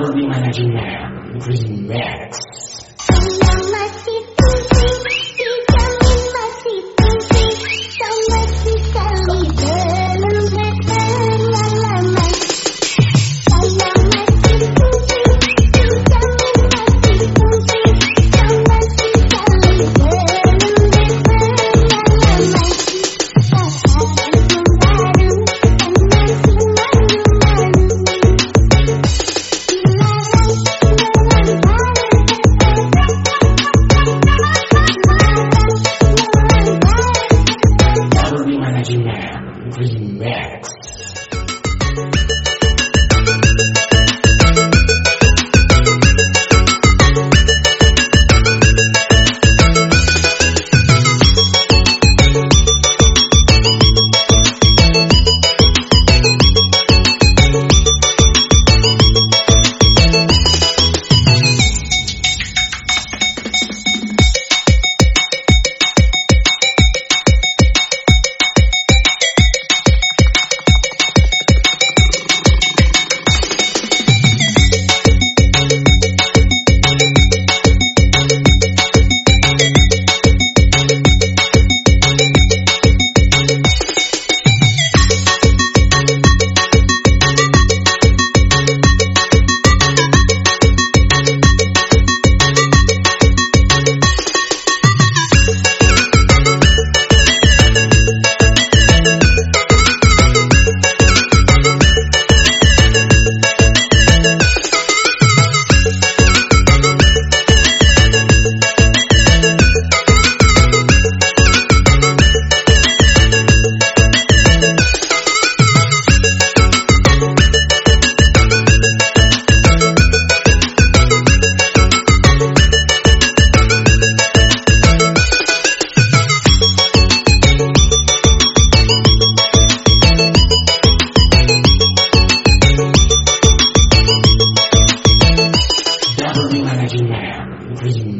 Turbo Energy Man Remix. Max.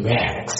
Max.